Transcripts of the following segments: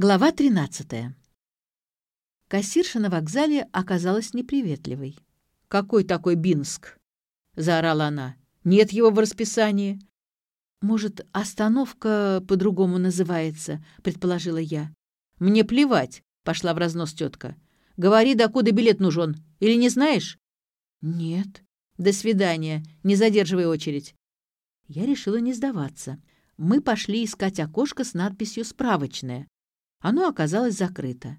Глава 13. Кассирша на вокзале оказалась неприветливой. «Какой такой Бинск?» — заорала она. «Нет его в расписании». «Может, остановка по-другому называется?» — предположила я. «Мне плевать», — пошла в разнос тетка. «Говори, докуда билет нужен. Или не знаешь?» «Нет». «До свидания. Не задерживай очередь». Я решила не сдаваться. Мы пошли искать окошко с надписью «Справочная». Оно оказалось закрыто.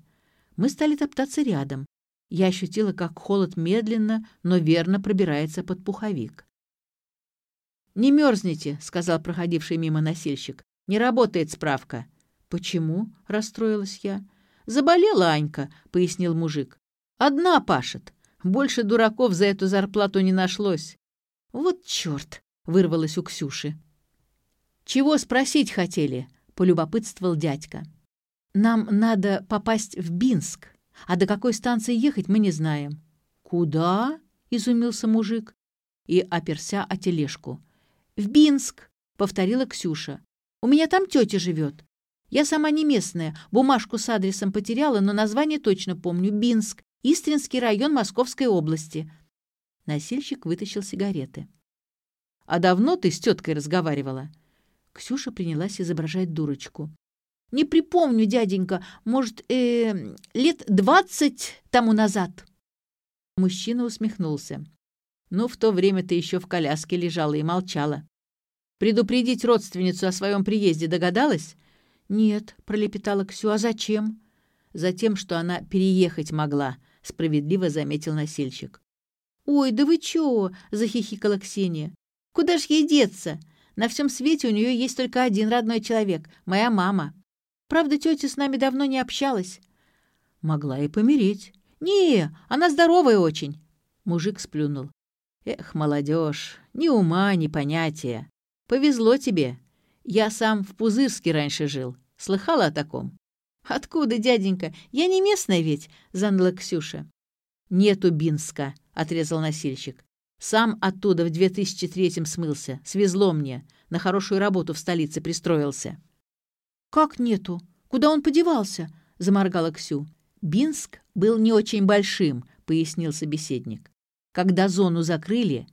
Мы стали топтаться рядом. Я ощутила, как холод медленно, но верно пробирается под пуховик. «Не мерзните», — сказал проходивший мимо носильщик. «Не работает справка». «Почему?» — расстроилась я. «Заболела Анька», — пояснил мужик. «Одна пашет. Больше дураков за эту зарплату не нашлось». «Вот черт!» — вырвалось у Ксюши. «Чего спросить хотели?» — полюбопытствовал дядька. Нам надо попасть в Бинск, а до какой станции ехать мы не знаем». «Куда?» — изумился мужик и оперся о тележку. «В Бинск», — повторила Ксюша. «У меня там тетя живет. Я сама не местная, бумажку с адресом потеряла, но название точно помню. Бинск, Истринский район Московской области». Носильщик вытащил сигареты. «А давно ты с теткой разговаривала?» Ксюша принялась изображать дурочку. Не припомню, дяденька, может, э, лет двадцать тому назад». Мужчина усмехнулся. «Ну, в то время ты еще в коляске лежала и молчала. Предупредить родственницу о своем приезде догадалась?» «Нет», — пролепетала Ксю, — «а зачем?» «Затем, что она переехать могла», — справедливо заметил носильщик. «Ой, да вы чего?» — захихикала Ксения. «Куда ж ей деться? На всем свете у нее есть только один родной человек — моя мама. Правда, тетя с нами давно не общалась. Могла и помереть. Не, она здоровая очень. Мужик сплюнул. Эх, молодежь, ни ума, ни понятия. Повезло тебе. Я сам в Пузырске раньше жил. Слыхала о таком? Откуда, дяденька? Я не местная ведь, заныла Ксюша. Нету Бинска, отрезал носильщик. Сам оттуда в 2003-м смылся. Свезло мне. На хорошую работу в столице пристроился. «Как нету? Куда он подевался?» — заморгала Ксю. «Бинск был не очень большим», — пояснил собеседник. «Когда зону закрыли,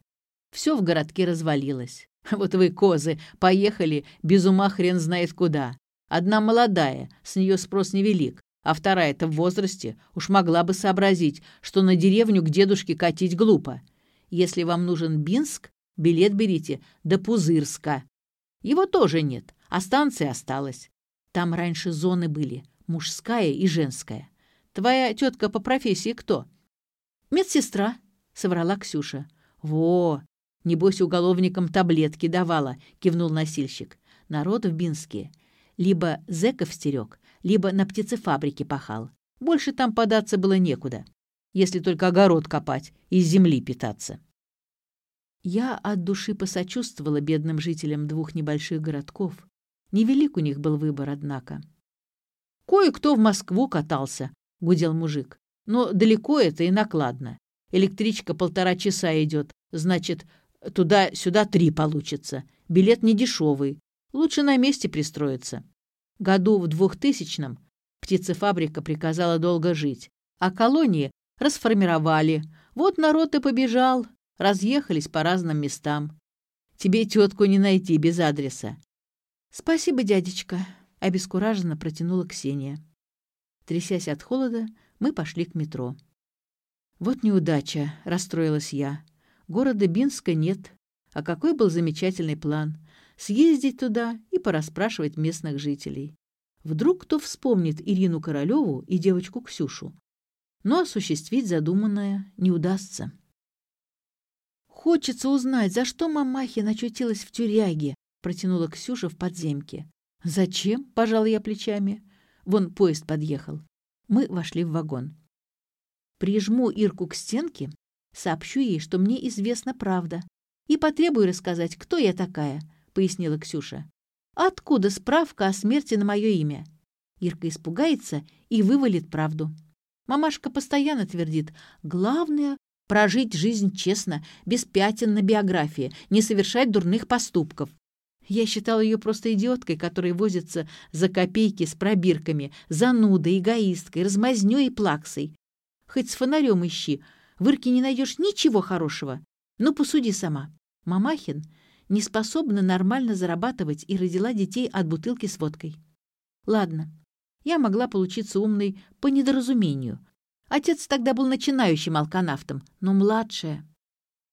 все в городке развалилось. Вот вы, козы, поехали, без ума хрен знает куда. Одна молодая, с нее спрос невелик, а вторая-то в возрасте уж могла бы сообразить, что на деревню к дедушке катить глупо. Если вам нужен Бинск, билет берите до Пузырска. Его тоже нет, а станция осталась. Там раньше зоны были, мужская и женская. Твоя тетка по профессии кто? Медсестра, соврала Ксюша. Во, небось уголовникам таблетки давала, кивнул носильщик. Народ в Бинске либо зэков стерег, либо на птицефабрике пахал. Больше там податься было некуда, если только огород копать и земли питаться. Я от души посочувствовала бедным жителям двух небольших городков, Невелик у них был выбор, однако. «Кое-кто в Москву катался», — гудел мужик. «Но далеко это и накладно. Электричка полтора часа идет, значит, туда-сюда три получится. Билет не дешевый. Лучше на месте пристроиться. Году в двухтысячном птицефабрика приказала долго жить, а колонии расформировали. Вот народ и побежал, разъехались по разным местам. Тебе тетку не найти без адреса. «Спасибо, дядечка», — обескураженно протянула Ксения. Трясясь от холода, мы пошли к метро. «Вот неудача», — расстроилась я. «Города Бинска нет. А какой был замечательный план? Съездить туда и порасспрашивать местных жителей. Вдруг кто вспомнит Ирину Королеву и девочку Ксюшу. Но осуществить задуманное не удастся». «Хочется узнать, за что мамахин очутилась в тюряге», протянула Ксюша в подземке. «Зачем?» — пожал я плечами. Вон поезд подъехал. Мы вошли в вагон. Прижму Ирку к стенке, сообщу ей, что мне известна правда, и потребую рассказать, кто я такая, — пояснила Ксюша. «Откуда справка о смерти на мое имя?» Ирка испугается и вывалит правду. Мамашка постоянно твердит, главное — прожить жизнь честно, без пятен на биографии, не совершать дурных поступков. Я считала ее просто идиоткой, которая возится за копейки с пробирками, занудой, эгоисткой, размазнёй и плаксой. Хоть с фонарем ищи, в Ирке не найдешь ничего хорошего. Ну, посуди сама. Мамахин не способна нормально зарабатывать и родила детей от бутылки с водкой. Ладно, я могла получиться умной по недоразумению. Отец тогда был начинающим алканавтом, но младшая.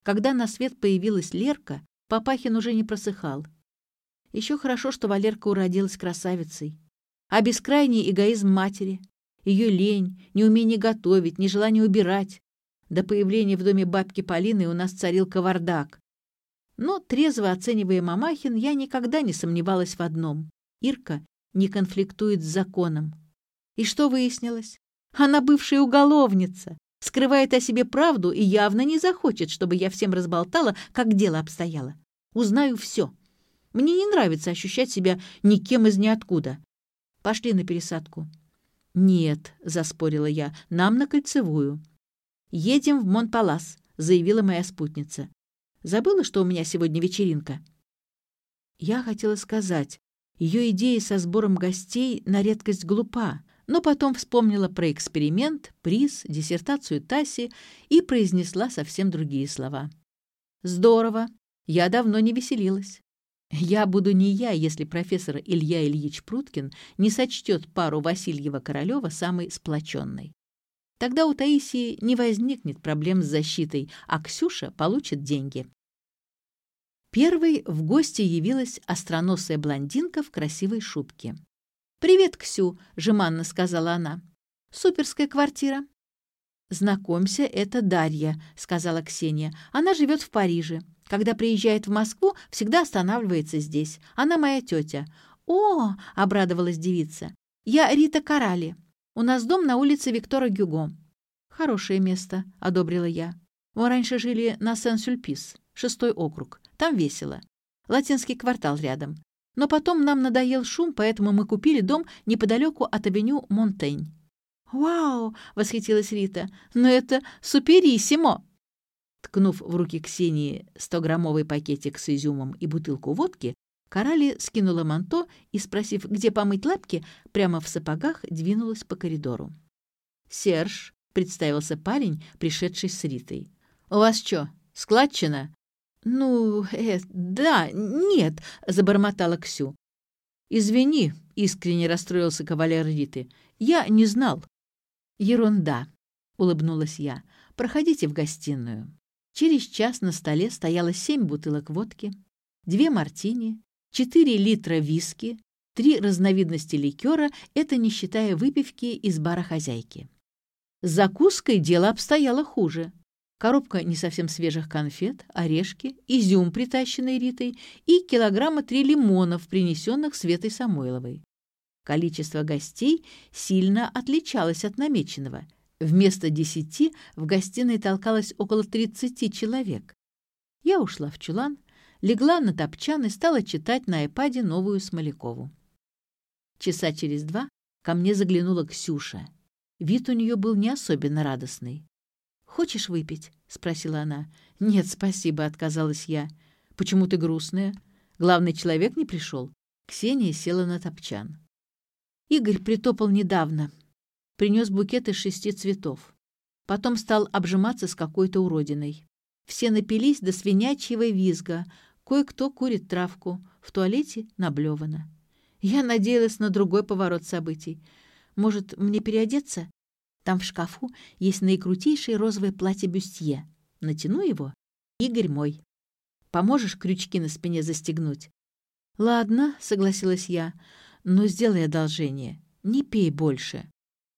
Когда на свет появилась Лерка, Папахин уже не просыхал. Еще хорошо, что Валерка уродилась красавицей. А бескрайний эгоизм матери, ее лень, неумение готовить, нежелание убирать. До появления в доме бабки Полины у нас царил кавардак. Но, трезво оценивая Мамахин, я никогда не сомневалась в одном. Ирка не конфликтует с законом. И что выяснилось? Она бывшая уголовница, скрывает о себе правду и явно не захочет, чтобы я всем разболтала, как дело обстояло. Узнаю все. Мне не нравится ощущать себя никем из ниоткуда. Пошли на пересадку. «Нет», — заспорила я, — «нам на кольцевую». «Едем в Монпалас», — заявила моя спутница. «Забыла, что у меня сегодня вечеринка?» Я хотела сказать, ее идея со сбором гостей на редкость глупа, но потом вспомнила про эксперимент, приз, диссертацию Таси и произнесла совсем другие слова. «Здорово! Я давно не веселилась. Я буду не я, если профессор Илья Ильич Пруткин не сочтет пару Васильева-Королева самой сплоченной. Тогда у Таисии не возникнет проблем с защитой, а Ксюша получит деньги. Первой в гости явилась остроносая блондинка в красивой шубке. «Привет, Ксю», — жеманно сказала она. «Суперская квартира». «Знакомься, это Дарья», — сказала Ксения. «Она живет в Париже. Когда приезжает в Москву, всегда останавливается здесь. Она моя тетя». «О!» — обрадовалась девица. «Я Рита Карали. У нас дом на улице Виктора Гюго». «Хорошее место», — одобрила я. «Мы раньше жили на Сен-Сюльпис, шестой округ. Там весело. Латинский квартал рядом. Но потом нам надоел шум, поэтому мы купили дом неподалеку от авеню Монтень». «Вау!» — восхитилась Рита. «Но это супериссимо!» Ткнув в руки Ксении 100-граммовый пакетик с изюмом и бутылку водки, Карали скинула манто и, спросив, где помыть лапки, прямо в сапогах двинулась по коридору. «Серж», — представился парень, пришедший с Ритой. «У вас что, складчина?» «Ну, э, да, нет», — забормотала Ксю. «Извини», — искренне расстроился кавалер Риты. «Я не знал». «Ерунда», — улыбнулась я. «Проходите в гостиную». Через час на столе стояло семь бутылок водки, две мартини, четыре литра виски, три разновидности ликера, это не считая выпивки из бара хозяйки. С закуской дело обстояло хуже коробка не совсем свежих конфет, орешки, изюм, притащенный Ритой, и килограмма три лимонов, принесенных Светой Самойловой. Количество гостей сильно отличалось от намеченного. Вместо десяти в гостиной толкалось около тридцати человек. Я ушла в чулан, легла на топчан и стала читать на айпаде новую Смолякову. Часа через два ко мне заглянула Ксюша. Вид у нее был не особенно радостный. «Хочешь выпить?» — спросила она. «Нет, спасибо», — отказалась я. «Почему ты грустная? Главный человек не пришел?» Ксения села на топчан. Игорь притопал недавно. Принес букет из шести цветов. Потом стал обжиматься с какой-то уродиной. Все напились до свинячьего визга. Кое-кто курит травку. В туалете наблевано. Я надеялась на другой поворот событий. Может, мне переодеться? Там в шкафу есть наикрутейшее розовое платье бюстье. Натяну его. Игорь мой. Поможешь крючки на спине застегнуть? Ладно, согласилась я, но сделай одолжение. Не пей больше.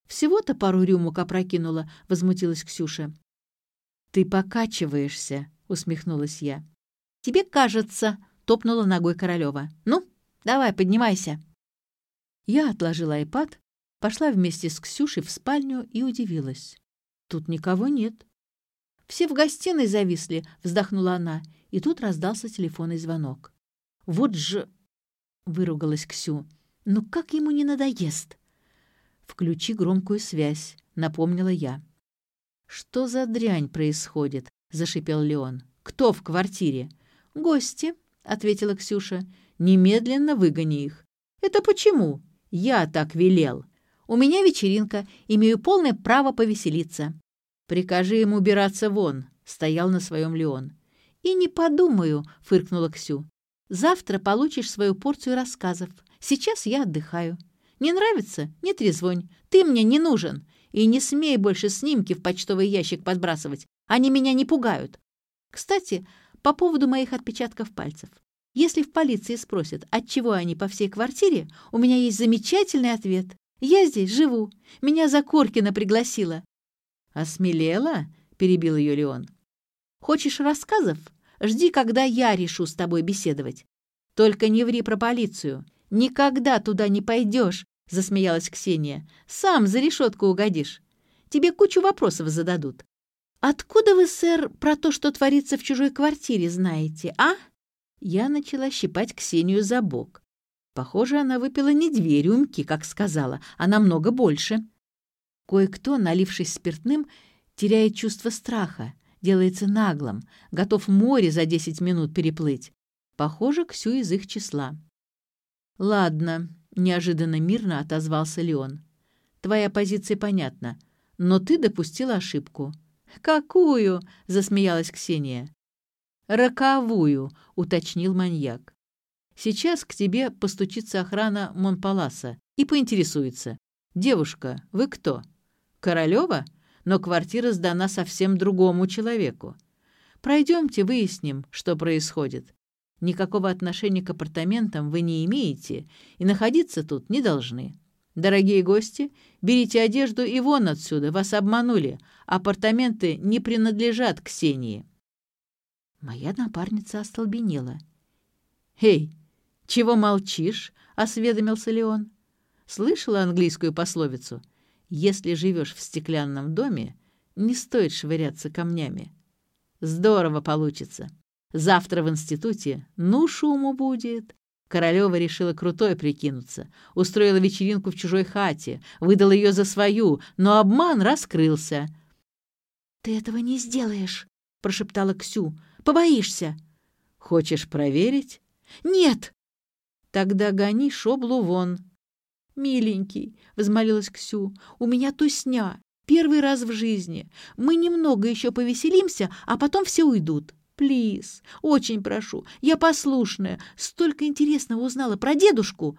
Всего-то пару рюмок опрокинула, возмутилась Ксюша. Ты покачиваешься, усмехнулась я. Тебе кажется, топнула ногой Королева. Ну, давай, поднимайся. Я отложила айпад, Пошла вместе с Ксюшей в спальню и удивилась. Тут никого нет. «Все в гостиной зависли», — вздохнула она, и тут раздался телефонный звонок. «Вот же...» — выругалась Ксю. «Ну как ему не надоест?» «Включи громкую связь», — напомнила я. «Что за дрянь происходит?» — зашипел Леон. «Кто в квартире?» «Гости», — ответила Ксюша. Немедленно выгони их. Это почему? Я так велел. У меня вечеринка, имею полное право повеселиться. Прикажи ему убираться вон, стоял на своем Леон. И не подумаю, фыркнула Ксю. Завтра получишь свою порцию рассказов. Сейчас я отдыхаю. Не нравится? Не трезвонь. Ты мне не нужен. И не смей больше снимки в почтовый ящик подбрасывать. Они меня не пугают. Кстати, по поводу моих отпечатков пальцев. Если в полиции спросят, от чего они по всей квартире, у меня есть замечательный ответ. Я здесь живу. Меня Закоркина пригласила. «Осмелела?» — перебил ее Леон. «Хочешь рассказов? Жди, когда я решу с тобой беседовать. Только не ври про полицию. Никогда туда не пойдешь», — засмеялась Ксения. «Сам за решетку угодишь. Тебе кучу вопросов зададут. Откуда вы, сэр, про то, что творится в чужой квартире, знаете, а?» Я начала щипать Ксению за бок. Похоже, она выпила не две рюмки, как сказала, а намного больше. Кое-кто, налившись спиртным, теряет чувство страха, делается наглым, готов море за десять минут переплыть. Похоже, Ксю из их числа. «Ладно», — неожиданно мирно отозвался Леон. «Твоя позиция понятна, но ты допустила ошибку». «Какую?» — засмеялась Ксения. «Роковую», — уточнил маньяк. «Сейчас к тебе постучится охрана Монпаласа и поинтересуется. Девушка, вы кто?» Королева, но квартира сдана совсем другому человеку. Пройдемте, выясним, что происходит. Никакого отношения к апартаментам вы не имеете и находиться тут не должны. Дорогие гости, берите одежду и вон отсюда, вас обманули. Апартаменты не принадлежат Ксении. Моя напарница остолбенела. «Эй, чего молчишь?» — осведомился Леон. «Слышала английскую пословицу — если живешь в стеклянном доме, не стоит швыряться камнями. Здорово получится. Завтра в институте ну шуму будет. Королева решила крутой прикинуться, устроила вечеринку в чужой хате, выдала ее за свою, но обман раскрылся. «Ты этого не сделаешь», — прошептала Ксю. «Побоишься». «Хочешь проверить?» «Нет». «Тогда гони шоблу вон», «Миленький», — взмолилась Ксю, — «у меня тусня. Первый раз в жизни. Мы немного еще повеселимся, а потом все уйдут. Плиз, очень прошу, я послушная. Столько интересного узнала про дедушку».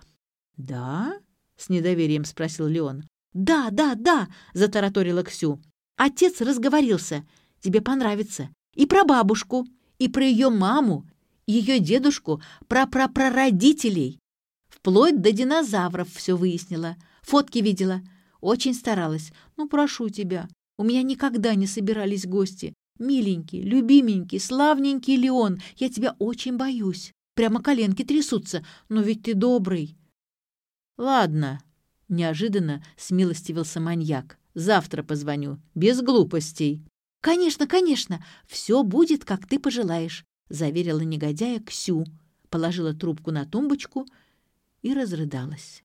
«Да?» — с недоверием спросил Леон. «Да, да, да!» — затараторила Ксю. «Отец разговорился. Тебе понравится. И про бабушку, и про ее маму, ее дедушку, про прапрародителей. Вплоть до динозавров все выяснила. Фотки видела. Очень старалась. Ну, прошу тебя. У меня никогда не собирались гости. Миленький, любименький, славненький Леон, я тебя очень боюсь. Прямо коленки трясутся, но ведь ты добрый. Ладно, неожиданно смилостивился маньяк. Завтра позвоню, без глупостей. Конечно, конечно, все будет, как ты пожелаешь, заверила негодяя Ксю, положила трубку на тумбочку и разрыдалась.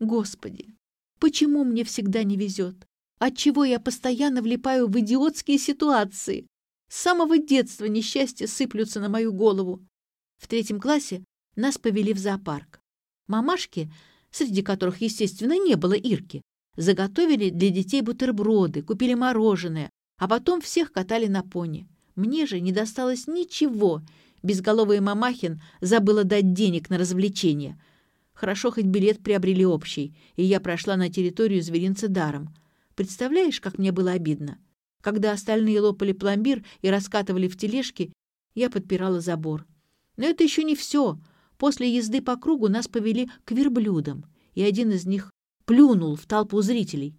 Господи, почему мне всегда не везет? Отчего я постоянно влипаю в идиотские ситуации? С самого детства несчастья сыплются на мою голову. В третьем классе нас повели в зоопарк. Мамашки, среди которых, естественно, не было Ирки, заготовили для детей бутерброды, купили мороженое, а потом всех катали на пони. Мне же не досталось ничего. Безголовая мамахин забыла дать денег на развлечения — Хорошо, хоть билет приобрели общий, и я прошла на территорию зверинца даром. Представляешь, как мне было обидно? Когда остальные лопали пломбир и раскатывали в тележке, я подпирала забор. Но это еще не все. После езды по кругу нас повели к верблюдам, и один из них плюнул в толпу зрителей.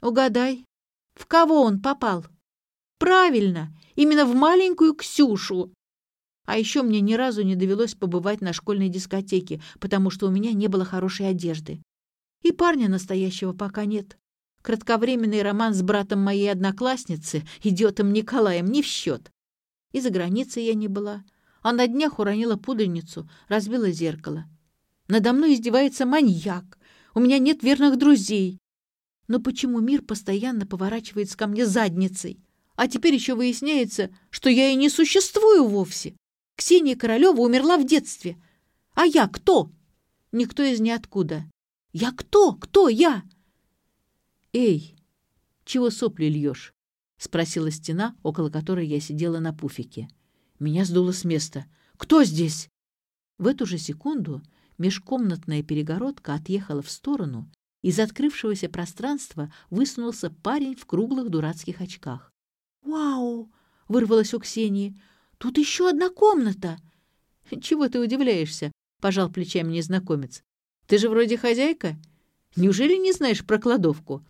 Угадай, в кого он попал? Правильно, именно в маленькую Ксюшу. А еще мне ни разу не довелось побывать на школьной дискотеке, потому что у меня не было хорошей одежды. И парня настоящего пока нет. Кратковременный роман с братом моей одноклассницы, идиотом Николаем, не в счет. И за границей я не была. А на днях уронила пудреницу, разбила зеркало. Надо мной издевается маньяк. У меня нет верных друзей. Но почему мир постоянно поворачивается ко мне задницей? А теперь еще выясняется, что я и не существую вовсе. Ксения Королева умерла в детстве. А я кто? Никто из ниоткуда. Я кто? Кто я? Эй, чего сопли льешь? Спросила стена, около которой я сидела на пуфике. Меня сдуло с места. Кто здесь? В эту же секунду межкомнатная перегородка отъехала в сторону, из открывшегося пространства высунулся парень в круглых дурацких очках. «Вау!» — вырвалось у Ксении. «Тут еще одна комната!» «Чего ты удивляешься?» — пожал плечами незнакомец. «Ты же вроде хозяйка. Неужели не знаешь про кладовку?»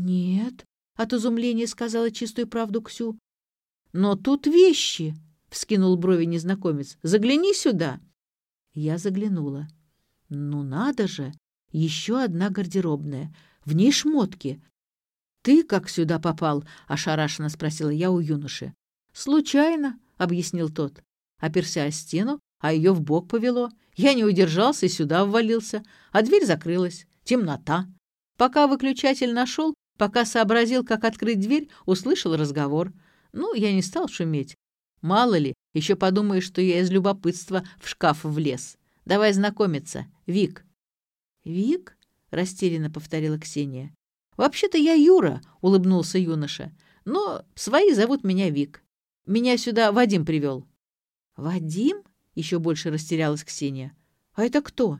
«Нет», — от изумления сказала чистую правду Ксю. «Но тут вещи!» — вскинул брови незнакомец. «Загляни сюда!» Я заглянула. «Ну надо же! Еще одна гардеробная. В ней шмотки. «Ты как сюда попал?» — ошарашенно спросила я у юноши. «Случайно», — объяснил тот. Оперся о стену, а ее в бок повело. Я не удержался и сюда ввалился, а дверь закрылась. Темнота. Пока выключатель нашел, пока сообразил, как открыть дверь, услышал разговор. Ну, я не стал шуметь. Мало ли, еще подумаешь, что я из любопытства в шкаф влез. Давай знакомиться. Вик. «Вик?» — растерянно повторила Ксения. «Вообще-то я Юра», — улыбнулся юноша. «Но свои зовут меня Вик. Меня сюда Вадим привел». «Вадим?» — еще больше растерялась Ксения. «А это кто?»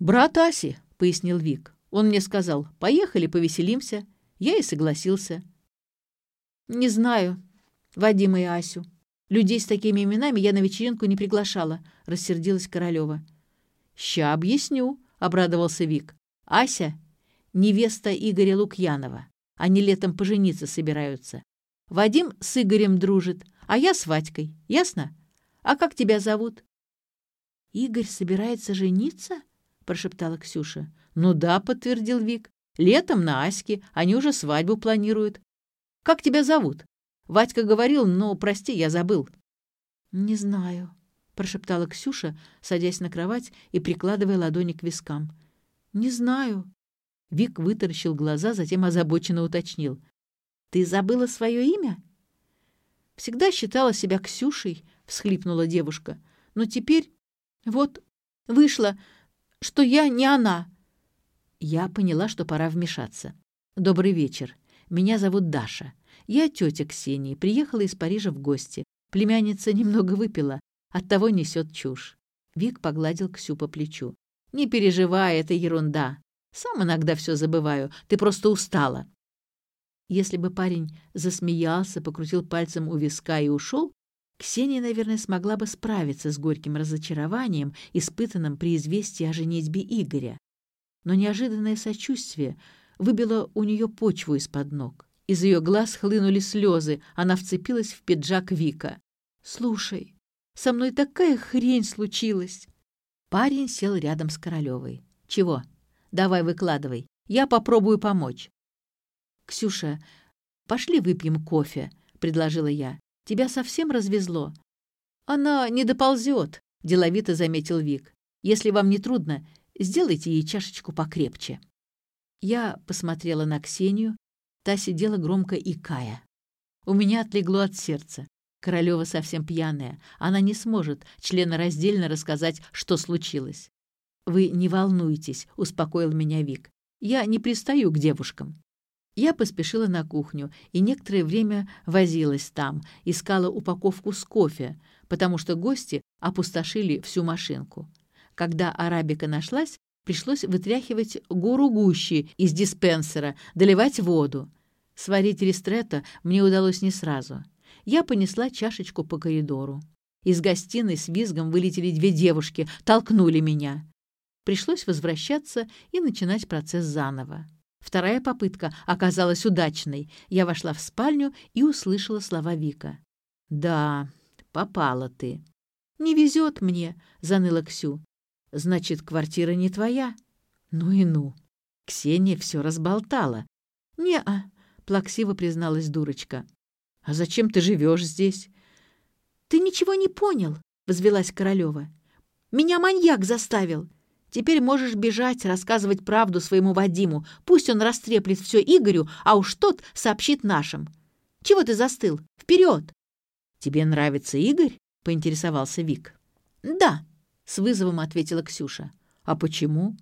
«Брат Аси», — пояснил Вик. Он мне сказал, «Поехали, повеселимся». Я и согласился. «Не знаю, Вадима и Асю. Людей с такими именами я на вечеринку не приглашала», — рассердилась Королева. «Ща объясню», — обрадовался Вик. «Ася невеста Игоря Лукьянова. Они летом пожениться собираются. Вадим с Игорем дружит, а я с Вадькой. Ясно? А как тебя зовут?» «Игорь собирается жениться?» — прошептала Ксюша. «Ну да», — подтвердил Вик. «Летом на Аське. Они уже свадьбу планируют. Как тебя зовут?» Вадька говорил, но, прости, я забыл. «Не знаю», — прошептала Ксюша, садясь на кровать и прикладывая ладони к вискам. «Не знаю. Вик вытаращил глаза, затем озабоченно уточнил. «Ты забыла свое имя?» «Всегда считала себя Ксюшей», — всхлипнула девушка. «Но теперь вот вышло, что я не она». Я поняла, что пора вмешаться. «Добрый вечер. Меня зовут Даша. Я тетя Ксении, приехала из Парижа в гости. Племянница немного выпила, оттого несет чушь». Вик погладил Ксю по плечу. «Не переживай, это ерунда. Сам иногда все забываю. Ты просто устала». Если бы парень засмеялся, покрутил пальцем у виска и ушел, Ксения, наверное, смогла бы справиться с горьким разочарованием, испытанным при известии о женитьбе Игоря. Но неожиданное сочувствие выбило у нее почву из-под ног. Из ее глаз хлынули слезы, она вцепилась в пиджак Вика. «Слушай, со мной такая хрень случилась!» Парень сел рядом с Королевой. «Чего?» Давай выкладывай. Я попробую помочь. Ксюша, пошли выпьем кофе, предложила я. Тебя совсем развезло. Она не доползет, деловито заметил Вик. Если вам не трудно, сделайте ей чашечку покрепче. Я посмотрела на Ксению. Та сидела громко икая. У меня отлегло от сердца. Королева совсем пьяная. Она не сможет членораздельно рассказать, что случилось. «Вы не волнуйтесь», — успокоил меня Вик. «Я не пристаю к девушкам». Я поспешила на кухню и некоторое время возилась там, искала упаковку с кофе, потому что гости опустошили всю машинку. Когда арабика нашлась, пришлось вытряхивать гору гущи из диспенсера, доливать воду. Сварить ристретто мне удалось не сразу. Я понесла чашечку по коридору. Из гостиной с визгом вылетели две девушки, толкнули меня. Пришлось возвращаться и начинать процесс заново. Вторая попытка оказалась удачной. Я вошла в спальню и услышала слова Вика. «Да, попала ты». «Не везет мне», — заныла Ксю. «Значит, квартира не твоя?» «Ну и ну». Ксения все разболтала. «Не-а», — плаксиво призналась дурочка. «А зачем ты живешь здесь?» «Ты ничего не понял», — возвелась Королева. «Меня маньяк заставил. Теперь можешь бежать, рассказывать правду своему Вадиму. Пусть он растреплет все Игорю, а уж тот сообщит нашим. Чего ты застыл? Вперед!» «Тебе нравится Игорь?» — поинтересовался Вик. «Да», — с вызовом ответила Ксюша. «А почему?»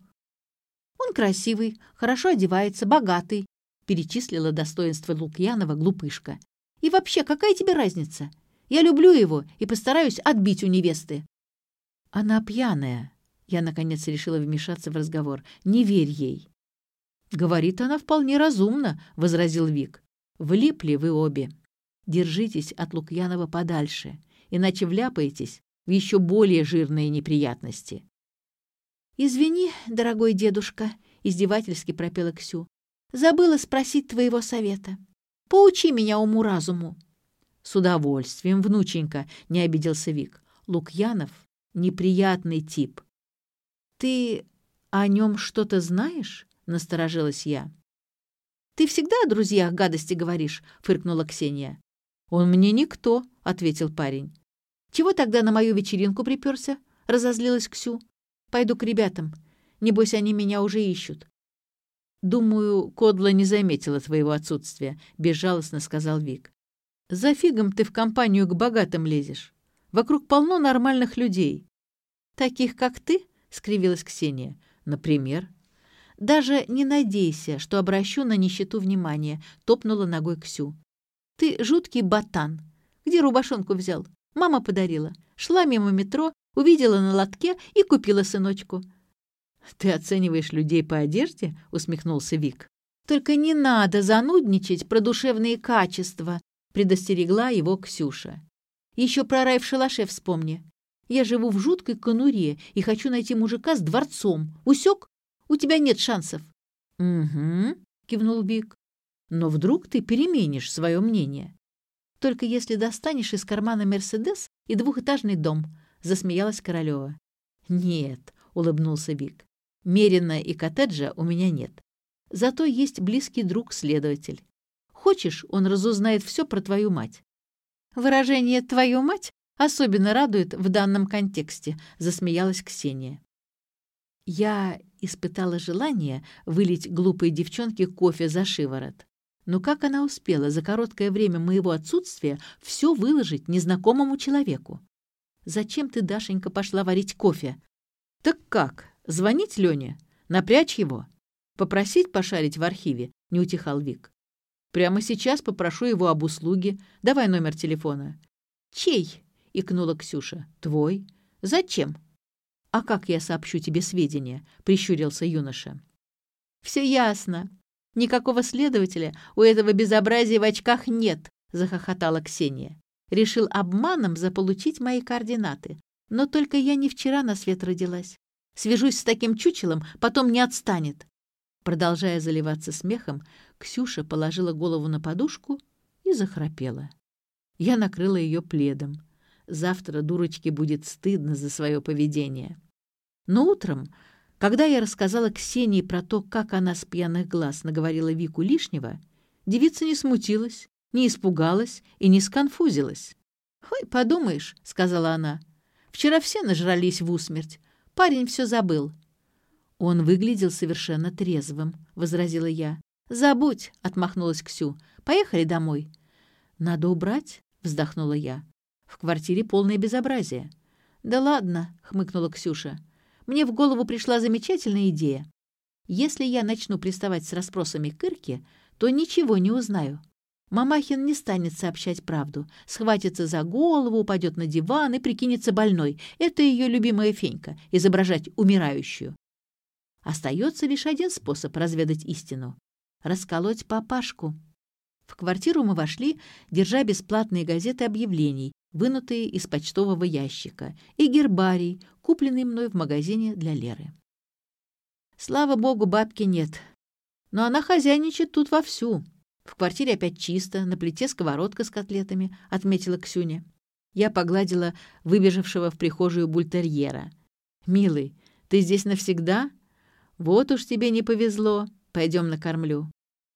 «Он красивый, хорошо одевается, богатый», перечислила достоинство Лукьянова глупышка. «И вообще, какая тебе разница? Я люблю его и постараюсь отбить у невесты». «Она пьяная», — я, наконец, решила вмешаться в разговор. «Не верь ей». «Говорит она вполне разумно», — возразил Вик. «Влипли вы обе. Держитесь от Лукьянова подальше, иначе вляпаетесь в еще более жирные неприятности». «Извини, дорогой дедушка», — издевательски пропела Ксю. «Забыла спросить твоего совета. Поучи меня уму-разуму». «С удовольствием, внученька», — не обиделся Вик. «Лукьянов — неприятный тип». «Ты о нем что-то знаешь?» — насторожилась я. «Ты всегда о друзьях гадости говоришь?» — фыркнула Ксения. «Он мне никто», — ответил парень. «Чего тогда на мою вечеринку приперся?» — разозлилась Ксю. «Пойду к ребятам. Небось, они меня уже ищут». «Думаю, Кодла не заметила твоего отсутствия», — безжалостно сказал Вик. «За фигом ты в компанию к богатым лезешь. Вокруг полно нормальных людей». «Таких, как ты?» — скривилась Ксения. «Например?» «Даже не надейся, что обращу на нищету внимание», — топнула ногой Ксю. Ты жуткий ботан. Где рубашонку взял? Мама подарила. Шла мимо метро, увидела на лотке и купила сыночку. «Ты оцениваешь людей по одежде?» — усмехнулся Вик. «Только не надо занудничать про душевные качества», — предостерегла его Ксюша. «Еще про рай в шалаше вспомни. Я живу в жуткой конуре и хочу найти мужика с дворцом. Усек? У тебя нет шансов». «Угу», — кивнул Вик. Но вдруг ты переменишь свое мнение. Только если достанешь из кармана «Мерседес» и двухэтажный дом, — засмеялась Королева. «Нет», — улыбнулся Вик, — «Мерина и коттеджа у меня нет. Зато есть близкий друг-следователь. Хочешь, он разузнает все про твою мать». «Выражение «твою мать» особенно радует в данном контексте», — засмеялась Ксения. Я испытала желание вылить глупой девчонке кофе за шиворот. Но как она успела за короткое время моего отсутствия все выложить незнакомому человеку? Зачем ты, Дашенька, пошла варить кофе? Так как? Звонить Лене? Напрячь его? Попросить пошарить в архиве? Не утихал Вик. Прямо сейчас попрошу его об услуге. Давай номер телефона. Чей? — икнула Ксюша. «Твой. Зачем?» «А как я сообщу тебе сведения?» — прищурился юноша. «Все ясно. Никакого следователя у этого безобразия в очках нет, захохотала Ксения. Решил обманом заполучить мои координаты. Но только я не вчера на свет родилась. Свяжусь с таким чучелом, потом не отстанет. Продолжая заливаться смехом, Ксюша положила голову на подушку и захрапела. Я накрыла ее пледом. Завтра дурочке будет стыдно за свое поведение. Но утром когда я рассказала Ксении про то, как она с пьяных глаз наговорила Вику лишнего, девица не смутилась, не испугалась и не сконфузилась. «Ой, подумаешь», — сказала она, — «вчера все нажрались в усмерть. Парень все забыл». «Он выглядел совершенно трезвым», — возразила я. «Забудь», — отмахнулась Ксю. «Поехали домой». «Надо убрать», — вздохнула я. «В квартире полное безобразие». «Да ладно», — хмыкнула Ксюша мне в голову пришла замечательная идея. Если я начну приставать с расспросами к Ирке, то ничего не узнаю. Мамахин не станет сообщать правду, схватится за голову, упадет на диван и прикинется больной. Это ее любимая фенька — изображать умирающую. Остается лишь один способ разведать истину — расколоть папашку. В квартиру мы вошли, держа бесплатные газеты объявлений, вынутые из почтового ящика, и гербарий, купленный мной в магазине для Леры. Слава богу, бабки нет. Но она хозяйничает тут вовсю. В квартире опять чисто, на плите сковородка с котлетами, отметила Ксюня. Я погладила выбежавшего в прихожую бультерьера. «Милый, ты здесь навсегда? Вот уж тебе не повезло. Пойдем накормлю.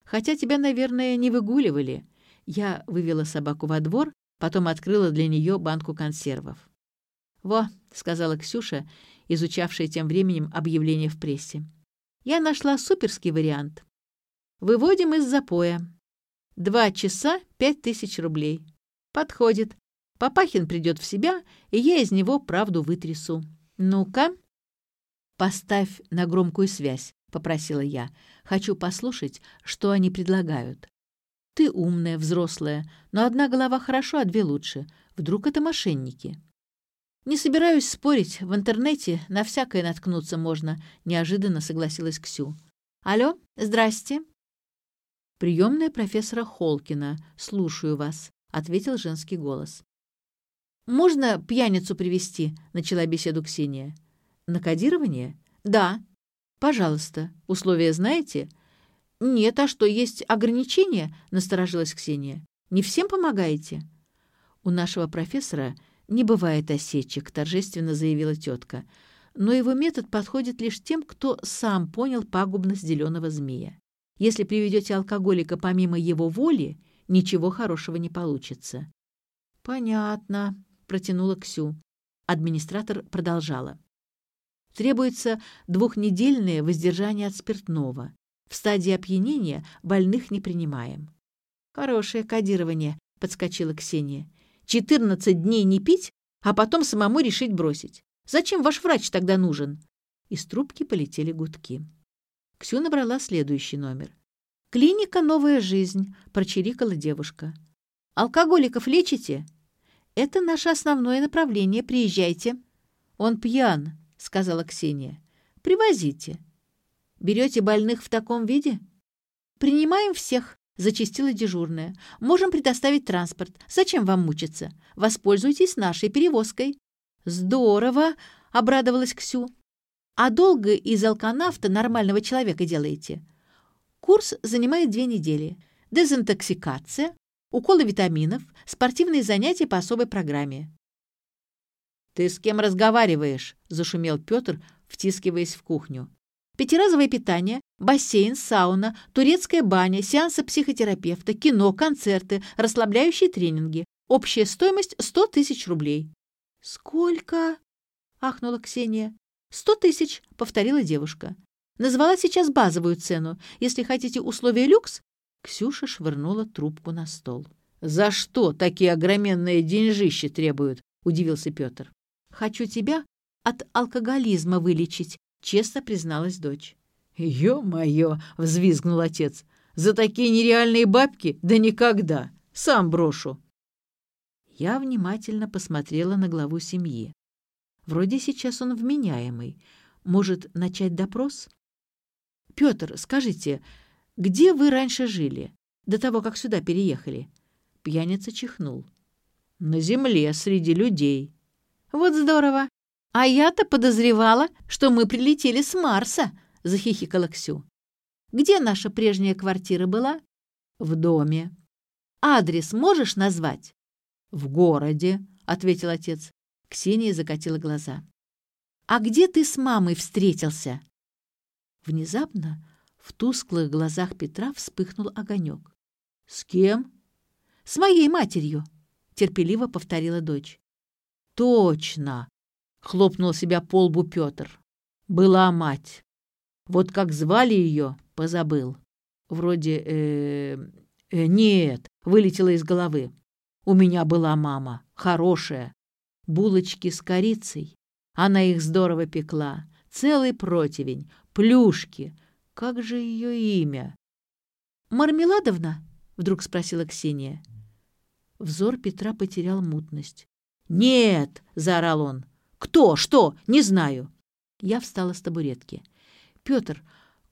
Хотя тебя, наверное, не выгуливали». Я вывела собаку во двор, Потом открыла для нее банку консервов. «Во», — сказала Ксюша, изучавшая тем временем объявление в прессе. «Я нашла суперский вариант. Выводим из запоя. Два часа пять тысяч рублей. Подходит. Папахин придет в себя, и я из него правду вытрясу. «Ну-ка, поставь на громкую связь», — попросила я. «Хочу послушать, что они предлагают». «Ты умная, взрослая, но одна голова хорошо, а две лучше. Вдруг это мошенники?» «Не собираюсь спорить. В интернете на всякое наткнуться можно», — неожиданно согласилась Ксю. «Алло, здрасте». «Приемная профессора Холкина. Слушаю вас», — ответил женский голос. «Можно пьяницу привести? начала беседу Ксения. «На кодирование?» «Да». «Пожалуйста. Условия знаете?» «Нет, а что, есть ограничения?» — насторожилась Ксения. «Не всем помогаете?» «У нашего профессора не бывает осечек», — торжественно заявила тетка. «Но его метод подходит лишь тем, кто сам понял пагубность зеленого змея. Если приведете алкоголика помимо его воли, ничего хорошего не получится». «Понятно», — протянула Ксю. Администратор продолжала. Требуется двухнедельное воздержание от спиртного. В стадии опьянения больных не принимаем. «Хорошее кодирование», — подскочила Ксения. «Четырнадцать дней не пить, а потом самому решить бросить. Зачем ваш врач тогда нужен?» Из трубки полетели гудки. Ксю набрала следующий номер. «Клиника «Новая жизнь», — прочирикала девушка. «Алкоголиков лечите?» «Это наше основное направление. Приезжайте». «Он пьян», — сказала Ксения. «Привозите». Берете больных в таком виде? Принимаем всех, зачастила дежурная. Можем предоставить транспорт. Зачем вам мучиться? Воспользуйтесь нашей перевозкой. Здорово, обрадовалась Ксю. А долго из алканавта нормального человека делаете? Курс занимает две недели. Дезинтоксикация, уколы витаминов, спортивные занятия по особой программе. «Ты с кем разговариваешь?» — зашумел Петр, втискиваясь в кухню. Пятиразовое питание, бассейн, сауна, турецкая баня, сеансы психотерапевта, кино, концерты, расслабляющие тренинги. Общая стоимость 100 тысяч рублей. «Сколько?» — ахнула Ксения. «Сто тысяч», — повторила девушка. Назвала сейчас базовую цену. Если хотите условия люкс...» Ксюша швырнула трубку на стол. «За что такие огроменные деньжищи требуют?» — удивился Петр. «Хочу тебя от алкоголизма вылечить», честно призналась дочь. «Ё-моё!» — взвизгнул отец. «За такие нереальные бабки? Да никогда! Сам брошу!» Я внимательно посмотрела на главу семьи. Вроде сейчас он вменяемый. Может, начать допрос? «Пётр, скажите, где вы раньше жили, до того, как сюда переехали?» Пьяница чихнул. «На земле, среди людей». «Вот здорово! «А я-то подозревала, что мы прилетели с Марса», — захихикала Ксю. «Где наша прежняя квартира была?» «В доме». «Адрес можешь назвать?» «В городе», — ответил отец. Ксения закатила глаза. «А где ты с мамой встретился?» Внезапно в тусклых глазах Петра вспыхнул огонек. «С кем?» «С моей матерью», — терпеливо повторила дочь. «Точно!» Хлопнул себя по лбу Петр. Была мать. Вот как звали ее, позабыл. Вроде... Э, э, нет, вылетело из головы. У меня была мама, хорошая. Булочки с корицей. Она их здорово пекла. Целый противень, плюшки. Как же ее имя? «Мармеладовна?» — вдруг спросила Ксения. Взор Петра потерял мутность. «Нет!» — заорал он. «Кто? Что? Не знаю». Я встала с табуретки. «Петр,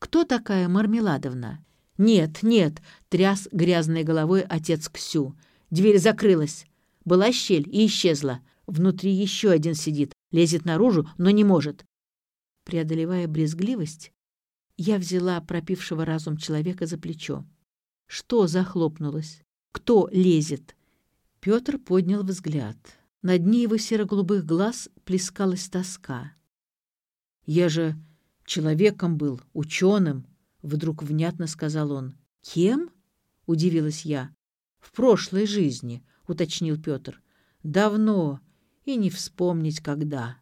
кто такая Мармеладовна?» «Нет, нет», — тряс грязной головой отец Ксю. Дверь закрылась. Была щель и исчезла. Внутри еще один сидит, лезет наружу, но не может. Преодолевая брезгливость, я взяла пропившего разум человека за плечо. Что захлопнулось? Кто лезет? Петр поднял взгляд. На дне его серо-голубых глаз плескалась тоска. «Я же человеком был, ученым», — вдруг внятно сказал он. «Кем?» — удивилась я. «В прошлой жизни», — уточнил Петр. «Давно, и не вспомнить когда.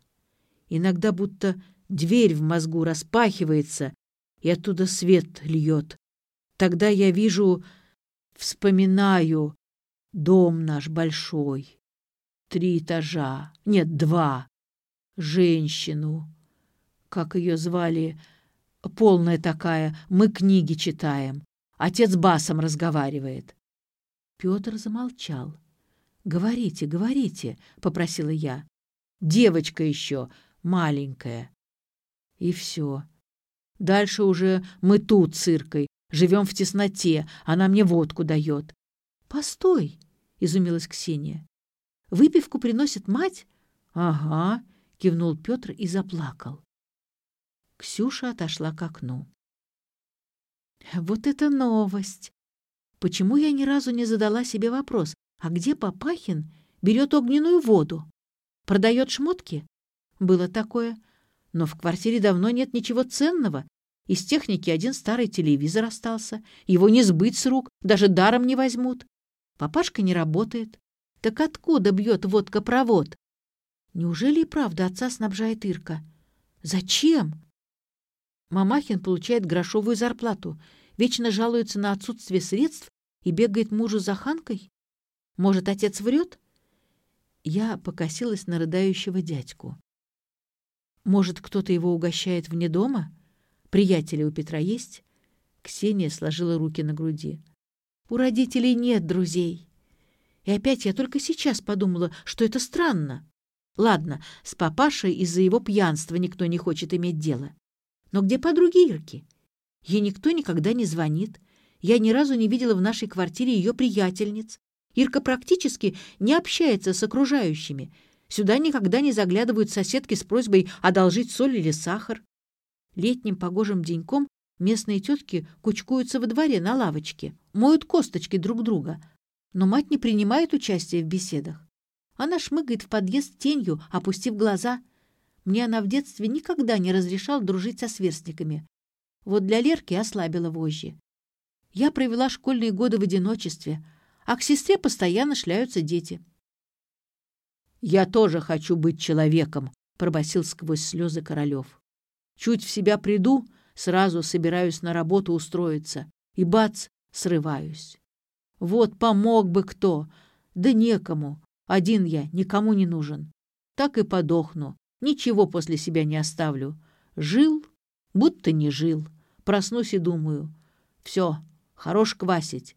Иногда будто дверь в мозгу распахивается, и оттуда свет льет. Тогда я вижу, вспоминаю дом наш большой, Три этажа. Нет, два. женщину. Как ее звали? Полная такая. Мы книги читаем. Отец басом разговаривает. Петр замолчал. «Говорите, говорите», — попросила я. «Девочка еще, маленькая». И все. Дальше уже мы тут циркой, живем в тесноте, она мне водку дает. «Постой!» — изумилась Ксения. «Выпивку приносит мать?» «Ага», — кивнул Петр и заплакал. Ксюша отошла к окну. «Вот это новость! Почему я ни разу не задала себе вопрос, а где Папахин берет огненную воду? Продает шмотки? Было такое. Но в квартире давно нет ничего ценного. Из техники один старый телевизор остался. Его не сбыть с рук, даже даром не возьмут. Папашка не работает. Так откуда бьет водка-провод? Неужели и правда отца снабжает Ирка? Зачем? Мамахин получает грошовую зарплату, вечно жалуется на отсутствие средств и бегает мужу за ханкой? Может, отец врет? Я покосилась на рыдающего дядьку. Может, кто-то его угощает вне дома? Приятели у Петра есть? Ксения сложила руки на груди. У родителей нет друзей. И опять я только сейчас подумала, что это странно. Ладно, с папашей из-за его пьянства никто не хочет иметь дело. Но где подруги Ирки? Ей никто никогда не звонит. Я ни разу не видела в нашей квартире ее приятельниц. Ирка практически не общается с окружающими. Сюда никогда не заглядывают соседки с просьбой одолжить соль или сахар. Летним погожим деньком местные тетки кучкуются во дворе на лавочке, моют косточки друг друга. Но мать не принимает участия в беседах. Она шмыгает в подъезд тенью, опустив глаза. Мне она в детстве никогда не разрешала дружить со сверстниками. Вот для Лерки ослабила вожжи. Я провела школьные годы в одиночестве, а к сестре постоянно шляются дети. «Я тоже хочу быть человеком», — пробасил сквозь слезы Королев. «Чуть в себя приду, сразу собираюсь на работу устроиться, и бац, срываюсь. Вот помог бы кто, да некому, один я, никому не нужен. Так и подохну, ничего после себя не оставлю. Жил, будто не жил. Проснусь и думаю, все, хорош квасить.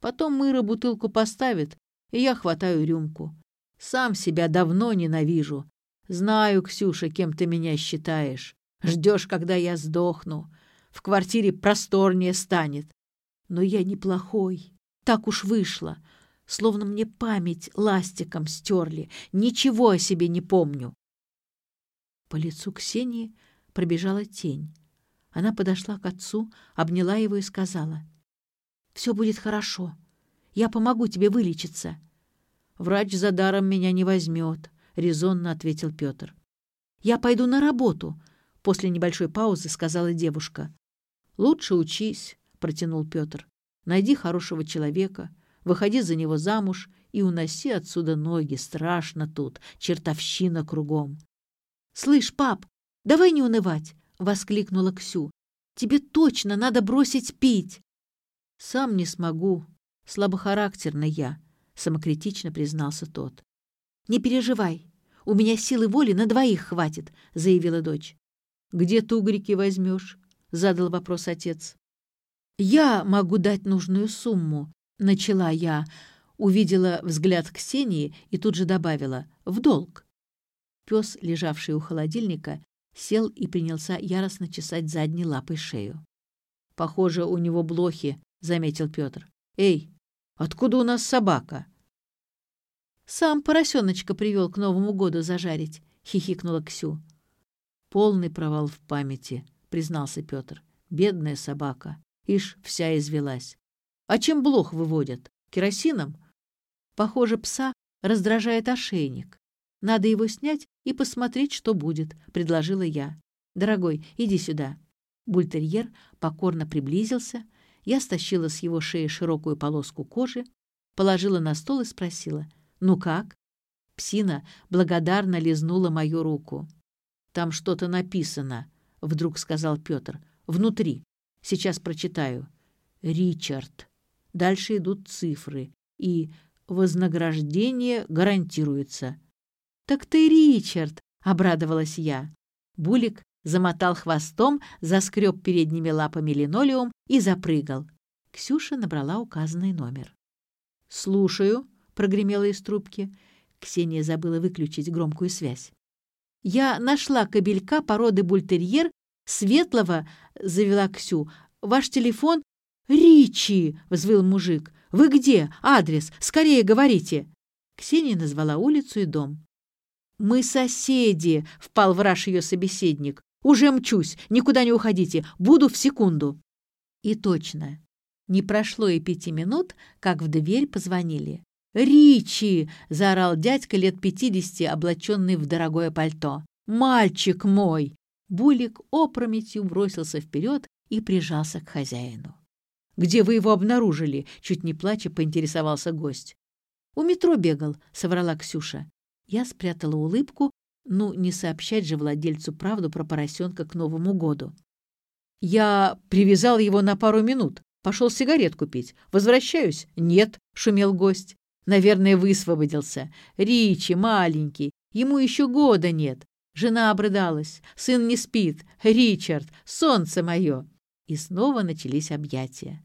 Потом Мыра бутылку поставит, и я хватаю рюмку. Сам себя давно ненавижу. Знаю, Ксюша, кем ты меня считаешь. Ждешь, когда я сдохну. В квартире просторнее станет. Но я неплохой. Так уж вышло. Словно мне память ластиком стерли. Ничего о себе не помню. По лицу Ксении пробежала тень. Она подошла к отцу, обняла его и сказала — все будет хорошо. Я помогу тебе вылечиться». «Врач за даром меня не возьмет», — резонно ответил Петр. «Я пойду на работу», — после небольшой паузы сказала девушка. «Лучше учись», — протянул Петр. «Найди хорошего человека, выходи за него замуж и уноси отсюда ноги. Страшно тут, чертовщина кругом». «Слышь, пап, давай не унывать», — воскликнула Ксю. «Тебе точно надо бросить пить». «Сам не смогу. Слабохарактерный я», — самокритично признался тот. «Не переживай. У меня силы воли на двоих хватит», — заявила дочь. «Где тугрики возьмешь?» — задал вопрос отец. «Я могу дать нужную сумму», — начала я, увидела взгляд Ксении и тут же добавила «в долг». Пес, лежавший у холодильника, сел и принялся яростно чесать задней лапой шею. «Похоже, у него блохи», — заметил Петр. «Эй, откуда у нас собака?» «Сам поросеночка привел к Новому году зажарить», — хихикнула Ксю. «Полный провал в памяти», — признался Петр. «Бедная собака. Ишь, вся извелась. А чем блох выводят? Керосином?» «Похоже, пса раздражает ошейник. Надо его снять и посмотреть, что будет», — предложила я. «Дорогой, иди сюда». Бультерьер покорно приблизился, — я стащила с его шеи широкую полоску кожи, положила на стол и спросила, «Ну как?» Псина благодарно лизнула мою руку. «Там что-то написано», — вдруг сказал Петр. «Внутри. Сейчас прочитаю. Ричард. Дальше идут цифры. И вознаграждение гарантируется». «Так ты Ричард!» — обрадовалась я. Булик замотал хвостом, заскреб передними лапами линолеум и запрыгал. Ксюша набрала указанный номер. «Слушаю», — прогремела из трубки. Ксения забыла выключить громкую связь. «Я нашла кобелька породы бультерьер, светлого», — завела Ксю. «Ваш телефон?» «Ричи!» — взвыл мужик. «Вы где? Адрес? Скорее говорите!» Ксения назвала улицу и дом. «Мы соседи!» — впал в раж ее собеседник. «Уже мчусь! Никуда не уходите! Буду в секунду!» И точно. Не прошло и пяти минут, как в дверь позвонили. «Ричи!» — заорал дядька лет пятидесяти, облаченный в дорогое пальто. «Мальчик мой!» Булик опрометью бросился вперед и прижался к хозяину. «Где вы его обнаружили?» — чуть не плача поинтересовался гость. «У метро бегал», — соврала Ксюша. Я спрятала улыбку, ну, не сообщать же владельцу правду про поросенка к Новому году. «Я привязал его на пару минут. Пошел сигарет купить. Возвращаюсь?» «Нет», — шумел гость. «Наверное, высвободился. Ричи, маленький. Ему еще года нет. Жена обрыдалась. Сын не спит. Ричард, солнце мое!» И снова начались объятия.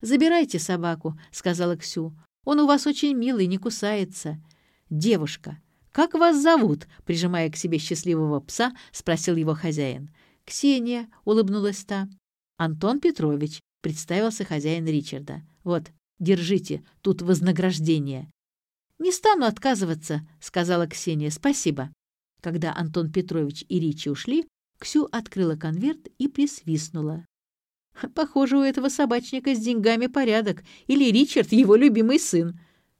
«Забирайте собаку», — сказала Ксю. «Он у вас очень милый, не кусается». «Девушка, как вас зовут?» — прижимая к себе счастливого пса, спросил его хозяин. «Ксения», — улыбнулась та. «Антон Петрович», — представился хозяин Ричарда. «Вот, держите, тут вознаграждение». «Не стану отказываться», — сказала Ксения. «Спасибо». Когда Антон Петрович и Ричи ушли, Ксю открыла конверт и присвистнула. Похоже, у этого собачника с деньгами порядок. Или Ричард его любимый сын.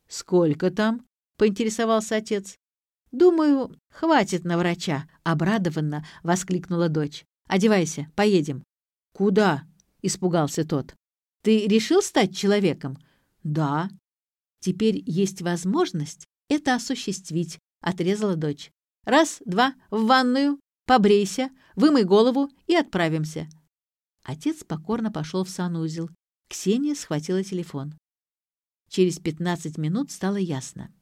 «Сколько там?» — поинтересовался отец. «Думаю, хватит на врача», — обрадованно воскликнула дочь. «Одевайся, поедем». «Куда?» — испугался тот. «Ты решил стать человеком?» «Да». «Теперь есть возможность это осуществить», — отрезала дочь. «Раз, два, в ванную, побрейся, вымой голову и отправимся. Отец покорно пошел в санузел. Ксения схватила телефон. Через 15 минут стало ясно.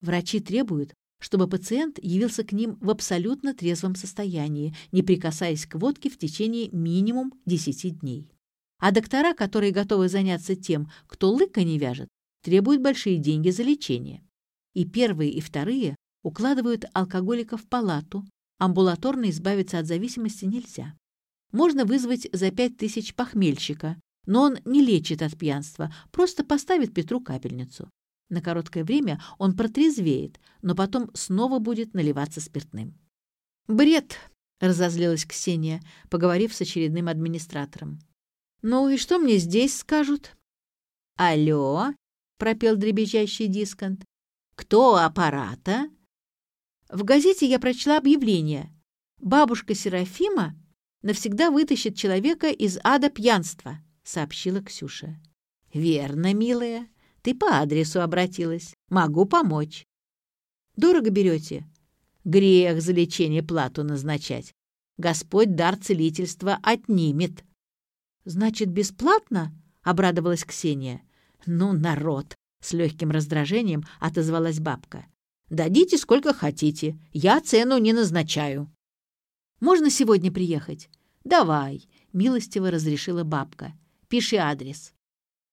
Врачи требуют, чтобы пациент явился к ним в абсолютно трезвом состоянии, не прикасаясь к водке в течение минимум 10 дней. А доктора, которые готовы заняться тем, кто лыка не вяжет, требуют большие деньги за лечение. И первые, и вторые укладывают алкоголика в палату, амбулаторно избавиться от зависимости нельзя. Можно вызвать за пять тысяч похмельщика, но он не лечит от пьянства, просто поставит Петру капельницу. На короткое время он протрезвеет, но потом снова будет наливаться спиртным. «Бред!» — разозлилась Ксения, поговорив с очередным администратором. «Ну и что мне здесь скажут?» «Алло!» — пропел дребезжащий дисконт. «Кто аппарата?» В газете я прочла объявление. Бабушка Серафима навсегда вытащит человека из ада пьянства», — сообщила Ксюша. «Верно, милая. Ты по адресу обратилась. Могу помочь». «Дорого берете?» «Грех за лечение плату назначать. Господь дар целительства отнимет». «Значит, бесплатно?» — обрадовалась Ксения. «Ну, народ!» — с легким раздражением отозвалась бабка. «Дадите сколько хотите. Я цену не назначаю». «Можно сегодня приехать?» «Давай», — милостиво разрешила бабка. «Пиши адрес».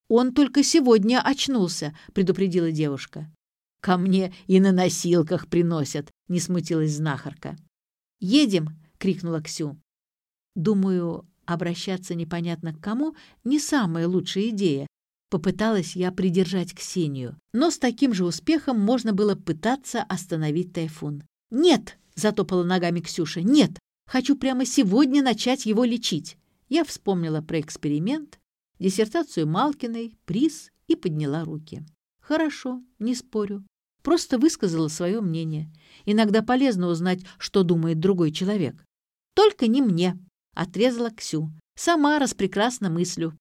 «Он только сегодня очнулся», — предупредила девушка. «Ко мне и на носилках приносят», — не смутилась знахарка. «Едем!» — крикнула Ксю. Думаю, обращаться непонятно к кому — не самая лучшая идея. Попыталась я придержать Ксению, но с таким же успехом можно было пытаться остановить тайфун. «Нет!» — затопала ногами Ксюша. «Нет! Хочу прямо сегодня начать его лечить. Я вспомнила про эксперимент, диссертацию Малкиной, приз и подняла руки. Хорошо, не спорю. Просто высказала свое мнение. Иногда полезно узнать, что думает другой человек. Только не мне, отрезала Ксю. Сама распрекрасно мыслю.